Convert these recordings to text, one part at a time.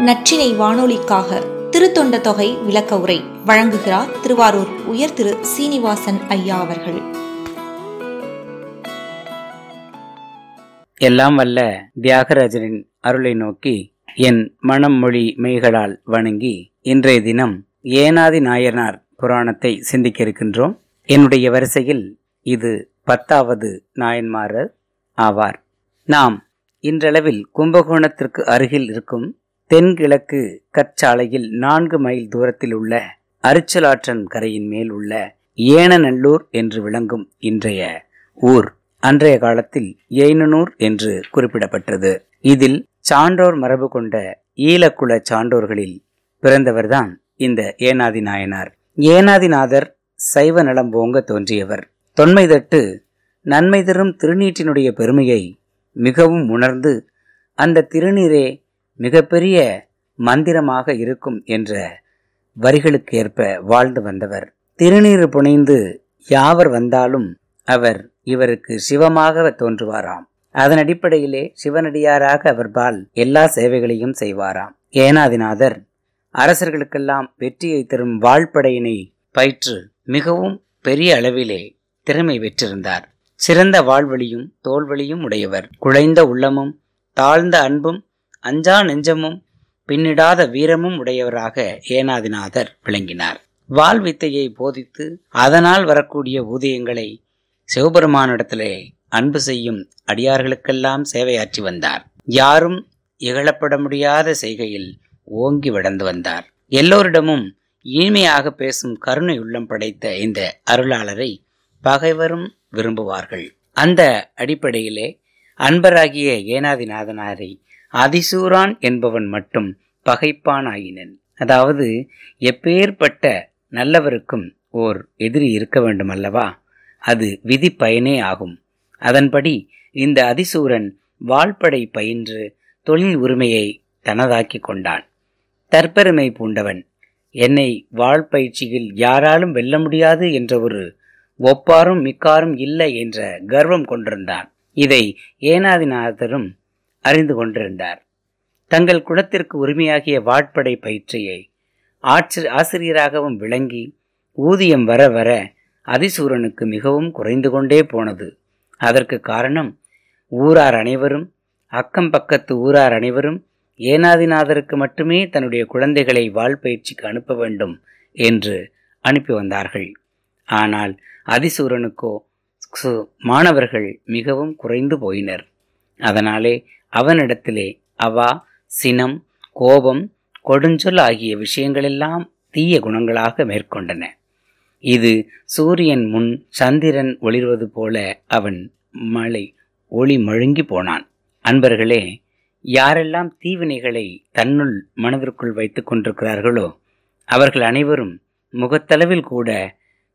நற்றினை வானொலிக்காக திருத்தொண்ட தொகை விளக்க உரை வழங்குகிறார் திருவாரூர் உயர் திரு சீனிவாசன் ஐயா அவர்கள். எல்லாம் வல்ல தியாகராஜனின் அருளை நோக்கி என் மனம் மொழி மெய்களால் வணங்கி இன்றைய தினம் ஏனாதி நாயனார் புராணத்தை சிந்திக்க இருக்கின்றோம் என்னுடைய வரிசையில் இது பத்தாவது நாயன்மாரர் ஆவார். நாம் இன்றளவில் கும்பகோணத்திற்கு அருகில் இருக்கும் தென்கிழக்கு கற்சாலையில் நான்கு மைல் தூரத்தில் உள்ள அரிச்சலாற்றன் கரையின் மேல் உள்ள ஏனநல்லூர் என்று விளங்கும் இன்றைய ஊர். அன்றைய காலத்தில் ஏனனூர் என்று குறிப்பிடப்பட்டது. இதில் சான்றோர் மரபு கொண்ட ஈழக்குல சான்றோர்களில் பிறந்தவர்தான் இந்த ஏனாதி நாயனார் ஏனாதிநாதர் சைவ நலம் போங்க தோன்றியவர். தொன்மை தட்டு நன்மை தரும் திருநீற்றினுடைய பெருமையை மிகவும் உணர்ந்து அந்த திருநீரே மிகப்பெரிய மந்திரமாக இருக்கும் என்ற வரிகளுக்கு ஏற்ப வாழ்ந்து வந்தவர். திருநீர் புனைந்து யாவர் வந்தாலும் அவர் இவருக்கு சிவமாக தோன்றுவாராம். அதன் அடிப்படையிலே சிவனடியாராக அவர் பால் எல்லா சேவைகளையும் செய்வாராம். ஏனாதிநாதர் அரசர்களுக்கெல்லாம் வெற்றியை தரும் வாழ்படையினை பயிற்று மிகவும் பெரிய அளவிலே திறமை பெற்றிருந்தார். சிறந்த வாழ்வழியும் தோல்வழியும் உடையவர். குழைந்த உள்ளமும் தாழ்ந்த அன்பும் அஞ்சா நெஞ்சமும் பின்னிடாத வீரமும் உடையவராக ஏனாதிநாதர் விளங்கினார். வால் வித்தையை போதித்து அதனால் வரக்கூடிய ஊதியங்களை சிவபெருமானிடத்திலே அன்பு செய்யும் அடியார்களுக்கெல்லாம் சேவையாற்றி வந்தார். யாரும் இகழப்பட முடியாத செய்கையில் ஓங்கி வளர்ந்து வந்தார். எல்லோரிடமும் இனிமையாக பேசும் கருணை உள்ளம் படைத்த இந்த அருளாளரை பகைவரும் விரும்புவார்கள். அந்த அடிப்படையிலே அன்பராகிய ஏனாதிநாதனாரை அதிசூரான் என்பவன் மட்டும் பகைப்பான் ஆயினன் அதாவது எப்பேற்பட்ட நல்லவருக்கும் ஓர் எதிரி இருக்க வேண்டும் அல்லவா அது விதி பயனே ஆகும். அதன்படி இந்த அதிசூரன் வாழ்படை பயின்று தொழில் உரிமையை தனதாக்கி கொண்டான். தற்பெருமை பூண்டவன் என்னை வாழ்பயிற்சியில் யாராலும் வெல்ல முடியாது என்ற ஒரு ஒப்பாரும் மிக்காரும் இல்லை என்ற கர்வம் கொண்டிருந்தான். இதை ஏனாதிநாதரும் அறிந்து கொண்டிருந்தார். தங்கள் குலத்திற்கு உரிமையாகிய வாட்படை பயிற்சியை ஆட்சி ஆசிரியராகவும் விளங்கி ஊதியம் வர வர அதிசூரனுக்கு மிகவும் குறைந்து கொண்டே போனது. அதற்கு காரணம் ஊரார் அனைவரும் அக்கம் பக்கத்து ஊரார் அனைவரும் ஏனாதிநாதருக்கு மட்டுமே தன்னுடைய குழந்தைகளை வாழ்பயிற்சிக்கு அனுப்ப வேண்டும் என்று அனுப்பி வந்தார்கள். ஆனால் அதிசூரனுக்கோ மாணவர்கள் மிகவும் குறைந்து போயினர். அதனாலே அவனிடத்திலே அவா சினம் கோபம் கொடுஞ்சொல் ஆகிய விஷயங்களெல்லாம் தீய குணங்களாக மேற்கொண்டன. இது சூரியன் முன் சந்திரன் ஒளிர்வது போல அவன் மலை ஒளி மழுங்கி போனான். அன்பர்களே யாரெல்லாம் தீவினைகளை தன்னுள் மனதிற்குள் வைத்து கொண்டிருக்கிறார்களோ அவர்கள் அனைவரும் முகத்தளவில் கூட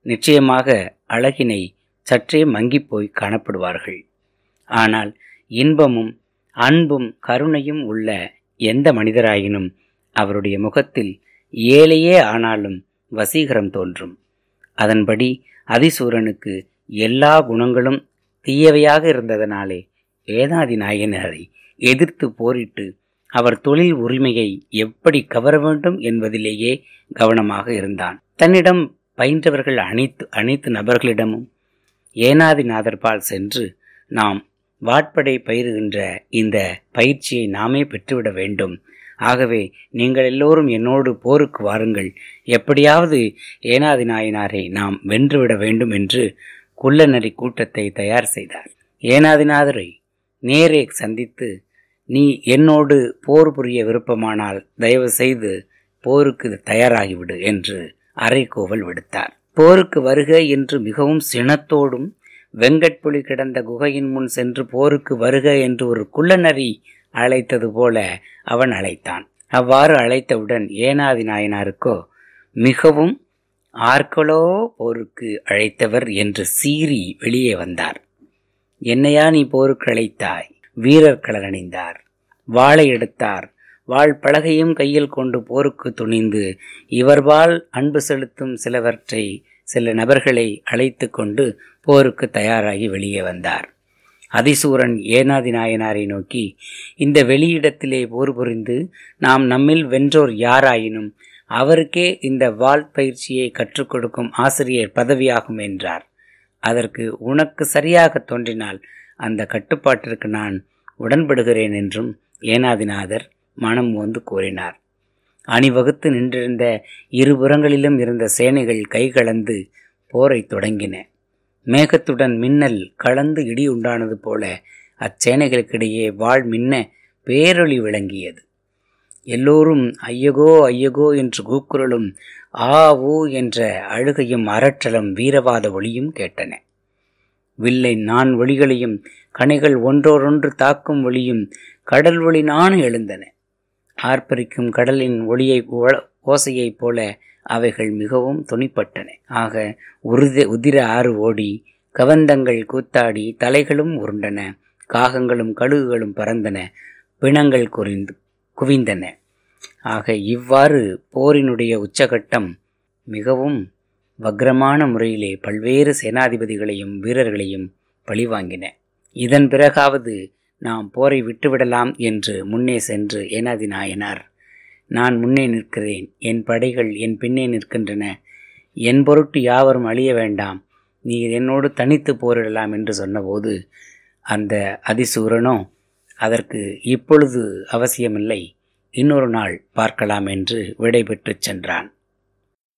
நிச்சயமாக அழகினை சற்றே மங்கிப்போய் காணப்படுவார்கள். ஆனால் இன்பமும் அன்பும் கருணையும் உள்ள எந்த மனிதராயினும் அவருடைய முகத்தில் ஏழையே ஆனாலும் வசீகரம் தோன்றும். அதன்படி அதிசூரனுக்கு எல்லா குணங்களும் தீயவையாக இருந்ததனாலே ஏதாதி நாயனரை எதிர்த்து போரிட்டு அவர் தொழில் உரிமையை எப்படி கவர வேண்டும் என்பதிலேயே கவனமாக இருந்தான். தன்னிடம் பயின்றவர்கள் அனைத்து அனைத்து நபர்களிடமும் ஏனாதிநாதர்பால் சென்று நாம் வாட்படை பயிறுகின்ற இந்த பயிற்சியை நாமே பெற்றுவிட வேண்டும். ஆகவே நீங்கள் எல்லோரும் என்னோடு போருக்கு வாருங்கள். எப்படியாவது ஏனாதி நாயனாரை நாம் வென்றுவிட வேண்டும் என்று குள்ளநரி கூட்டத்தை தயார் செய்தார். ஏனாதிநாதரை நேரே சந்தித்து நீ என்னோடு போர் புரிய விருப்பமானால் தயவு செய்து போருக்கு தயாராகிவிடு என்று அரைக்கோவல் விடுத்தார். போருக்கு வருக என்று மிகவும் சினத்தோடும் வெங்கட்புலி கிடந்த குகையின் முன் சென்று போருக்கு வருக என்று ஒரு குள்ளநரி அழைத்தது போல அவன் அழைத்தான். அவ்வாறு அழைத்தவுடன் ஏனாதி நாயனாருக்கோ மிகவும் ஆர்களோ போருக்கு அழைத்தவர் என்று சீறி வெளியே வந்தார். என்னையா நீ போருக்கு அழைத்தாய்? வீரர் கலரணிந்தார் வாளை எடுத்தார். வாழ் பலகையும் கையில் கொண்டு போருக்கு துணிந்து இவர்பால் அன்பு செலுத்தும் சிலவற்றை சில நபர்களை அழைத்து கொண்டு போருக்கு தயாராகி வெளியே வந்தார். அதிசூரன் ஏனாதி நாயனாரை நோக்கி இந்த வெளியிடத்திலே போர் புரிந்து நாம் நம்மில் வென்றோர் யாராயினும் அவருக்கே இந்த வால் பயிற்சியை கற்றுக் கொடுக்கும் ஆசிரியர் பதவியாகும் என்றார். அதற்கு உனக்கு சரியாக தோன்றினால் அந்த கட்டுப்பாட்டிற்கு நான் உடன்படுகிறேன் என்றும் ஏனாதிநாதர் மனம் வந்து கூறினார். அணிவகுத்து நின்றிருந்த இருபுறங்களிலும் இருந்த சேனைகள் கைகலந்து போரை தொடங்கின. மேகத்துடன் மின்னல் கலந்து இடி உண்டானது போல அச்சேனைகளுக்கிடையே வாழ் மின்ன பேரொளி விளங்கியது. எல்லோரும் ஐயகோ ஐயகோ என்று கூக்குரலும் ஆ ஊ என்ற அழுகையும் அரற்றலும் வீரவாத ஒளியும் கேட்டன. வில்லை நான் ஒளிகளையும் கணைகள் ஒன்றோடொன்று தாக்கும் ஒளியும் கடல் ஒளி நாண எழுந்தன. ஆர்ப்பரிக்கும் கடலின் ஒளியை ஓசையைப் போல அவைகள் மிகவும் துணிப்பட்டன. ஆக உருத உதிர ஆறு ஓடி கவந்தங்கள் கூத்தாடி தலைகளும் உருண்டன காகங்களும் கழுகுகளும் பறந்தன பிணங்கள் குறிந்து குவிந்தன. ஆக இவ்வாறு போரினுடைய உச்சகட்டம் மிகவும் வக்ரமான முறையிலே பல்வேறு சேனாதிபதிகளையும் வீரர்களையும் பழிவாங்கின. இதன் பிறகாவது நாம் போரை விட்டுவிடலாம் என்று முன்னே சென்று ஏனாதி நாயனார் நான் முன்னே நிற்கிறேன். என் படைகள் என் பின்னே நிற்கின்றன. என் பொருட்டு யாவரும் அழிய வேண்டாம். நீர் என்னோடு தனித்து போரிடலாம் என்று சொன்னபோது அந்த அதிசூரனோ அதற்கு இப்பொழுது அவசியமில்லை. இன்னொரு நாள் பார்க்கலாம் என்று விடைபெற்று சென்றான்.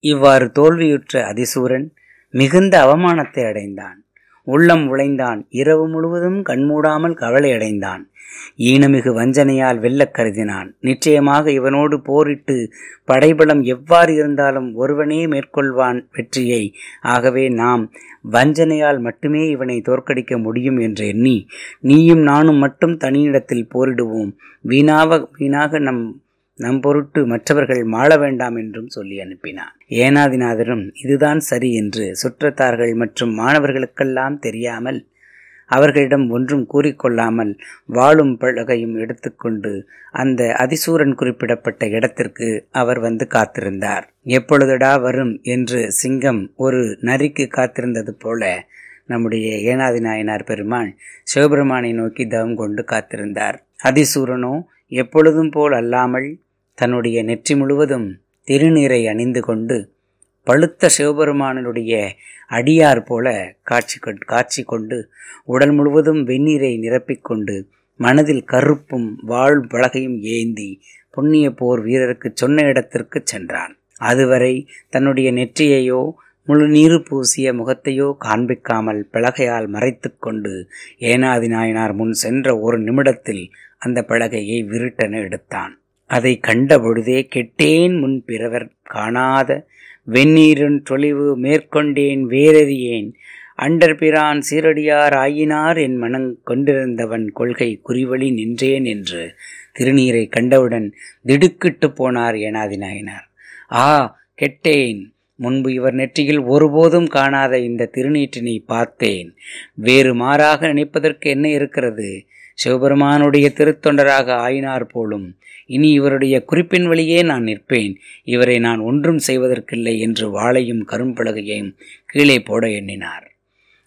இவ்வாறு தோல்வியுற்ற அதிசூரன் மிகுந்த அவமானத்தை அடைந்தான். உள்ளம் உழைந்தான். இரவு முழுவதும் கண்மூடாமல் கவலையடைந்தான் ஈனமிகு வஞ்சனையால் வெல்லக் கருதினான். நிச்சயமாக இவனோடு போரிட்டு படைபலம் எவ்வாறு இருந்தாலும் ஒருவனே மேற்கொள்வான் வெற்றியை. ஆகவே நாம் வஞ்சனையால் மட்டுமே இவனை தோற்கடிக்க முடியும் என்று எண்ணி நீயும் நானும் மட்டும் தனியிடத்தில் போரிடுவோம். வீணாக வீணாக நம் நம் பொருட்டு மற்றவர்கள் மாள வேண்டாம் என்றும் சொல்லி அனுப்பினான். ஏனாதிநாதரும் இதுதான் சரி என்று சுற்றத்தார்கள் மற்றும் மாணவர்களுக்கெல்லாம் தெரியாமல் அவர்களிடம் ஒன்றும் கூறிக்கொள்ளாமல் வாழும் பழகையும் எடுத்துக்கொண்டு அந்த அதிசூரன் குறிப்பிடப்பட்ட இடத்திற்கு அவர் வந்து காத்திருந்தார். எப்பொழுதடா வரும்? என்று சிங்கம் ஒரு நரிக்கு காத்திருந்தது போல நம்முடைய ஏனாதி நாயனார் பெருமான் சிவபெருமானை நோக்கி தவம் கொண்டு காத்திருந்தார். அதிசூரனோ எப்பொழுதும் போல் அல்லாமல் தன்னுடைய நெற்றி முழுவதும் திருநீரை அணிந்து கொண்டு பழுத்த சிவபெருமானனுடைய அடியார் போல காட்சி காட்சி கொண்டு உடல் முழுவதும் வெந்நீரை நிரப்பிக்கொண்டு மனதில் கருப்பும் வாழ் பலகையும் ஏந்தி புண்ணிய போர் வீரருக்கு சொன்ன இடத்திற்கு சென்றான். அதுவரை தன்னுடைய நெற்றியையோ முழு நீரு பூசிய முகத்தையோ காண்பிக்காமல் பலகையால் மறைத்து கொண்டு ஏனாதி நாயனார் முன் சென்ற ஒரு நிமிடத்தில் அந்த பலகையை விருட்டென எடுத்தான். அதை கண்ட பொழுதே கெட்டேன் முன் பிறவர் காணாத வெந்நீரின் தொழிவு மேற்கொண்டேன் வேறறியேன் அண்டர்பிரான் சீரடியார் ஆயினார் என் மனங் கொண்டிருந்தவன் கொள்கை குறிவழி நின்றேன் என்று திருநீரை கண்டவுடன் திடுக்கிட்டு போனார் ஏனாதி நாயனார் ஆ கெட்டேன். முன்பு இவர் நெற்றியில் ஒருபோதும் காணாத இந்த திருநீற்றினை பார்த்தேன். வேறு மாறாக நினைப்பதற்கு என்ன இருக்கிறது? சிவபெருமானுடைய திருத்தொண்டராக ஆயினார் போலும். இனி இவருடைய குறிப்பின் வழியே நான் நிற்பேன். இவரை நான் ஒன்றும் செய்வதற்கில்லை என்று வாளையும் கரும்பலகையையும் கீழே போட எண்ணினார்.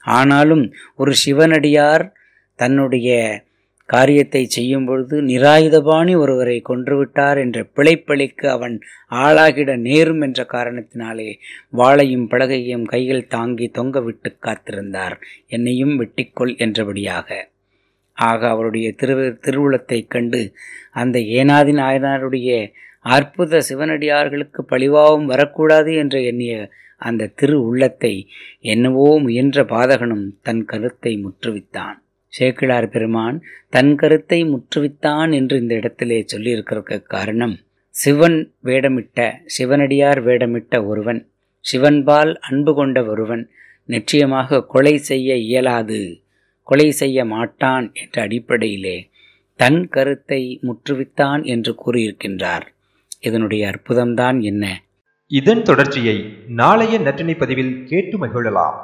ஆனாலும் ஒரு சிவனடியார் தன்னுடைய காரியத்தை செய்யும் பொழுது நிராயுதபாணி ஒருவரை கொன்றுவிட்டார் என்ற பிழைப்பழிக்கு அவன் ஆளாகிட நேரும் என்ற காரணத்தினாலே வாளையும் பலகையும் கையில் தாங்கி தொங்க விட்டு காத்திருந்தார். என்னையும் வெட்டிக்கொள் என்றபடியாக. ஆக அவருடைய திரு திருவுளத்தைக் கண்டு அந்த ஏனாதி நாயனாருடைய அற்புத சிவனடியார்களுக்கு பழிவாவும் வரக்கூடாது என்று எண்ணிய அந்த திரு உள்ளத்தை என்னவோ முயன்ற பாதகனும் தன் கருத்தை முற்றுவித்தான். சேக்கிழார் பெருமான் தன் கருத்தை முற்றுவித்தான் என்று இந்த இடத்திலே சொல்லியிருக்கிறதுக்கு காரணம் சிவன் வேடமிட்ட சிவனடியார் வேடமிட்ட ஒருவன் சிவன்பால் அன்பு கொண்ட ஒருவன் நிச்சயமாக கொலை செய்ய இயலாது கொலை செய்ய மாட்டான் என்ற அடிப்படையிலே தன் கருத்தை முற்றுவித்தான் என்று கூறியிருக்கின்றார். இதனுடைய அற்புதம்தான் என்ன? இதன் தொடர்ச்சியை நாளைய நற்றினை பதிவில் கேட்டு மகிழலாம்.